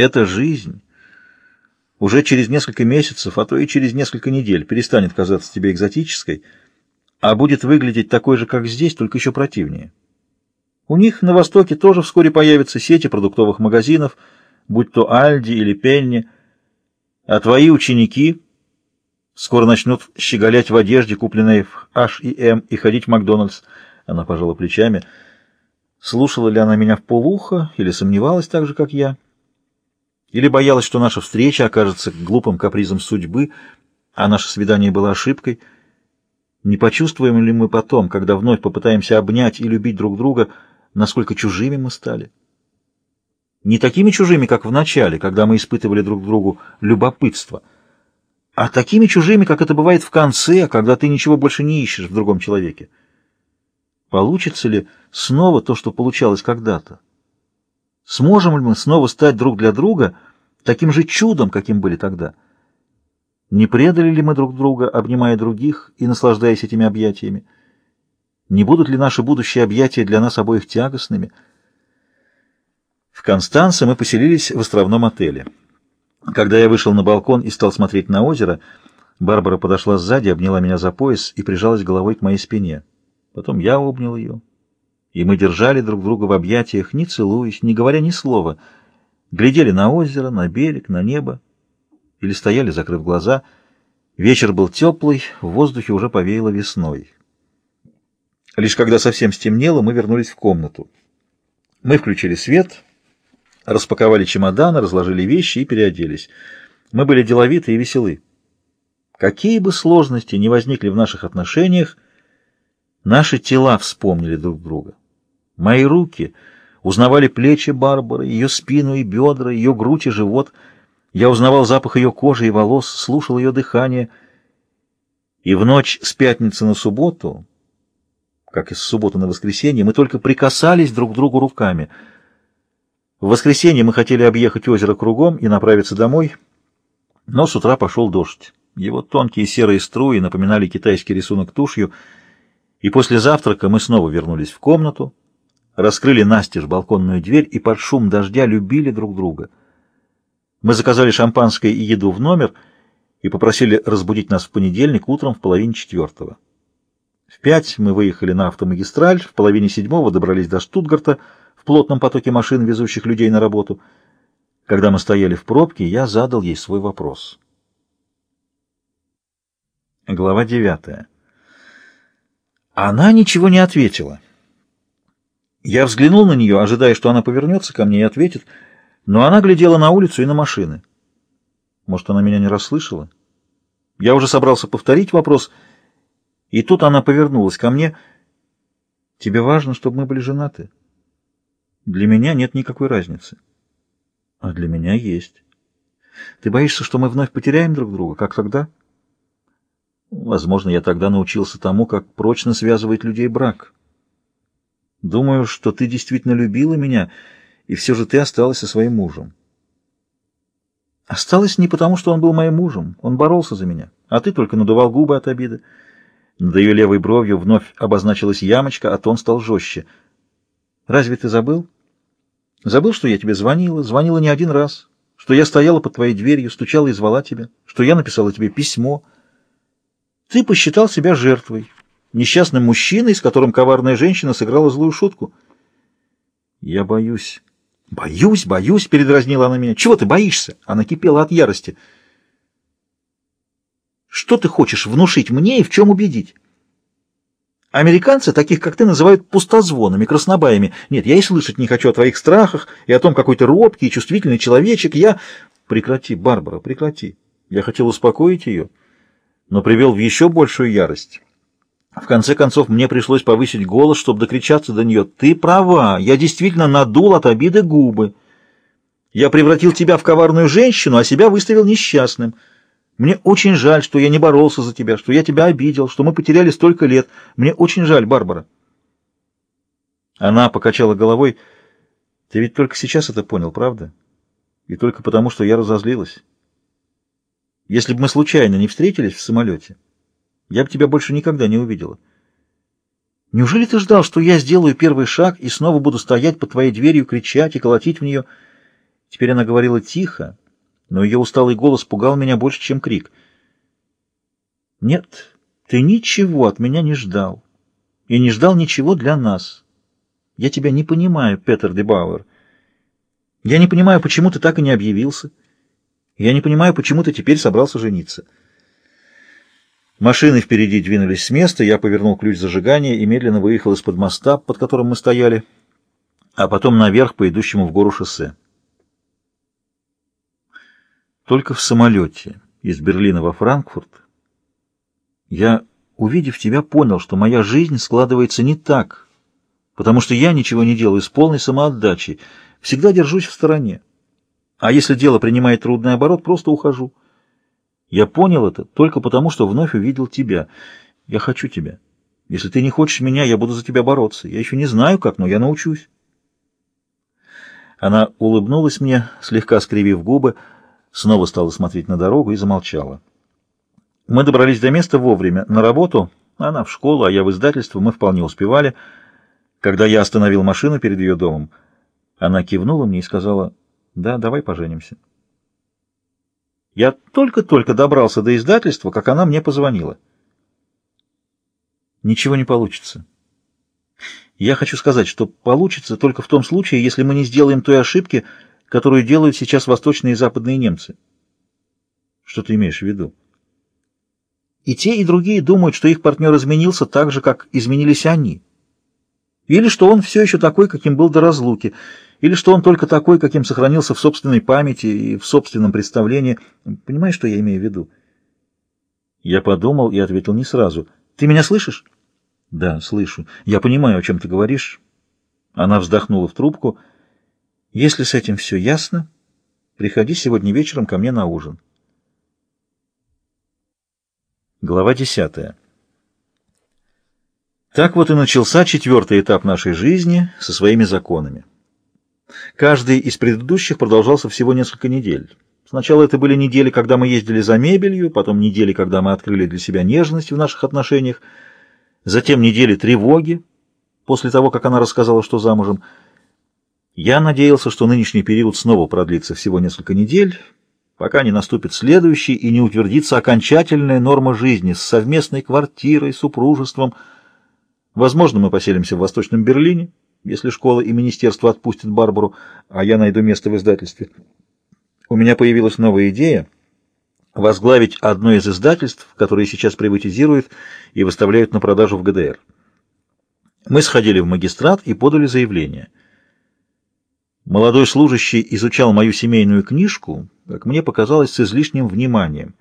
Эта жизнь уже через несколько месяцев, а то и через несколько недель перестанет казаться тебе экзотической, а будет выглядеть такой же, как здесь, только еще противнее. У них на Востоке тоже вскоре появятся сети продуктовых магазинов, будь то Альди или Пенни, а твои ученики скоро начнут щеголять в одежде, купленной в H&M, и ходить в Макдональдс. Она пожала плечами. Слушала ли она меня в полухо или сомневалась так же, как я? Или боялась, что наша встреча окажется глупым капризом судьбы, а наше свидание было ошибкой? Не почувствуем ли мы потом, когда вновь попытаемся обнять и любить друг друга, насколько чужими мы стали? Не такими чужими, как в начале, когда мы испытывали друг другу любопытство, а такими чужими, как это бывает в конце, когда ты ничего больше не ищешь в другом человеке. Получится ли снова то, что получалось когда-то? Сможем ли мы снова стать друг для друга таким же чудом, каким были тогда? Не предали ли мы друг друга, обнимая других и наслаждаясь этими объятиями? Не будут ли наши будущие объятия для нас обоих тягостными? В Констанце мы поселились в островном отеле. Когда я вышел на балкон и стал смотреть на озеро, Барбара подошла сзади, обняла меня за пояс и прижалась головой к моей спине. Потом я обнял ее и мы держали друг друга в объятиях, не целуясь, не говоря ни слова, глядели на озеро, на берег, на небо или стояли, закрыв глаза. Вечер был теплый, в воздухе уже повеяло весной. Лишь когда совсем стемнело, мы вернулись в комнату. Мы включили свет, распаковали чемоданы, разложили вещи и переоделись. Мы были деловиты и веселы. Какие бы сложности ни возникли в наших отношениях, наши тела вспомнили друг друга. Мои руки узнавали плечи Барбары, ее спину и бедра, ее грудь и живот. Я узнавал запах ее кожи и волос, слушал ее дыхание. И в ночь с пятницы на субботу, как и с субботы на воскресенье, мы только прикасались друг к другу руками. В воскресенье мы хотели объехать озеро кругом и направиться домой, но с утра пошел дождь. Его тонкие серые струи напоминали китайский рисунок тушью, и после завтрака мы снова вернулись в комнату, раскрыли настежь балконную дверь и под шум дождя любили друг друга. Мы заказали шампанское и еду в номер и попросили разбудить нас в понедельник утром в половине четвертого. В пять мы выехали на автомагистраль, в половине седьмого добрались до Штутгарта в плотном потоке машин, везущих людей на работу. Когда мы стояли в пробке, я задал ей свой вопрос. Глава девятая. Она ничего не ответила. Я взглянул на нее, ожидая, что она повернется ко мне и ответит, но она глядела на улицу и на машины. Может, она меня не расслышала? Я уже собрался повторить вопрос, и тут она повернулась ко мне. «Тебе важно, чтобы мы были женаты?» «Для меня нет никакой разницы». «А для меня есть». «Ты боишься, что мы вновь потеряем друг друга, как тогда?» «Возможно, я тогда научился тому, как прочно связывает людей брак». Думаю, что ты действительно любила меня, и все же ты осталась со своим мужем. Осталась не потому, что он был моим мужем. Он боролся за меня, а ты только надувал губы от обиды. Над ее левой бровью вновь обозначилась ямочка, а тон стал жестче. Разве ты забыл? Забыл, что я тебе звонила, звонила не один раз, что я стояла под твоей дверью, стучала и звала тебя, что я написала тебе письмо. Ты посчитал себя жертвой, несчастным мужчиной, с которым коварная женщина сыграла злую шутку. Я боюсь. Боюсь, боюсь, передразнила она меня. Чего ты боишься? Она кипела от ярости. Что ты хочешь внушить мне и в чем убедить? Американцы, таких как ты, называют пустозвонами, краснобаями. Нет, я и слышать не хочу о твоих страхах и о том, какой ты робкий и чувствительный человечек. Я... Прекрати, Барбара, прекрати. Я хотел успокоить ее, но привел в еще большую ярость. В конце концов, мне пришлось повысить голос, чтобы докричаться до нее. «Ты права, я действительно надул от обиды губы. Я превратил тебя в коварную женщину, а себя выставил несчастным. Мне очень жаль, что я не боролся за тебя, что я тебя обидел, что мы потеряли столько лет. Мне очень жаль, Барбара». Она покачала головой. «Ты ведь только сейчас это понял, правда? И только потому, что я разозлилась. Если бы мы случайно не встретились в самолете...» Я бы тебя больше никогда не увидела. Неужели ты ждал, что я сделаю первый шаг и снова буду стоять под твоей дверью, кричать и колотить в нее? Теперь она говорила тихо, но ее усталый голос пугал меня больше, чем крик. «Нет, ты ничего от меня не ждал. И не ждал ничего для нас. Я тебя не понимаю, Петер де. Я не понимаю, почему ты так и не объявился. Я не понимаю, почему ты теперь собрался жениться». Машины впереди двинулись с места, я повернул ключ зажигания и медленно выехал из-под моста, под которым мы стояли, а потом наверх по идущему в гору шоссе. Только в самолете из Берлина во Франкфурт я, увидев тебя, понял, что моя жизнь складывается не так, потому что я ничего не делаю с полной самоотдачей, всегда держусь в стороне. А если дело принимает трудный оборот, просто ухожу. Я понял это только потому, что вновь увидел тебя. Я хочу тебя. Если ты не хочешь меня, я буду за тебя бороться. Я еще не знаю как, но я научусь. Она улыбнулась мне, слегка скривив губы, снова стала смотреть на дорогу и замолчала. Мы добрались до места вовремя. На работу, она в школу, а я в издательство, мы вполне успевали. Когда я остановил машину перед ее домом, она кивнула мне и сказала, «Да, давай поженимся». Я только-только добрался до издательства, как она мне позвонила. Ничего не получится. Я хочу сказать, что получится только в том случае, если мы не сделаем той ошибки, которую делают сейчас восточные и западные немцы. Что ты имеешь в виду? И те, и другие думают, что их партнер изменился так же, как изменились они. Или что он все еще такой, каким был до разлуки, или что он только такой, каким сохранился в собственной памяти и в собственном представлении. Понимаешь, что я имею в виду? Я подумал и ответил не сразу. «Ты меня слышишь?» «Да, слышу. Я понимаю, о чем ты говоришь». Она вздохнула в трубку. «Если с этим все ясно, приходи сегодня вечером ко мне на ужин». Глава десятая. Так вот и начался четвертый этап нашей жизни со своими законами. Каждый из предыдущих продолжался всего несколько недель. Сначала это были недели, когда мы ездили за мебелью, потом недели, когда мы открыли для себя нежность в наших отношениях, затем недели тревоги, после того, как она рассказала, что замужем. Я надеялся, что нынешний период снова продлится всего несколько недель, пока не наступит следующий и не утвердится окончательная норма жизни с совместной квартирой, супружеством. Возможно, мы поселимся в Восточном Берлине, если школа и министерство отпустят Барбару, а я найду место в издательстве. У меня появилась новая идея возглавить одно из издательств, которые сейчас приватизируют и выставляют на продажу в ГДР. Мы сходили в магистрат и подали заявление. Молодой служащий изучал мою семейную книжку, как мне показалось, с излишним вниманием.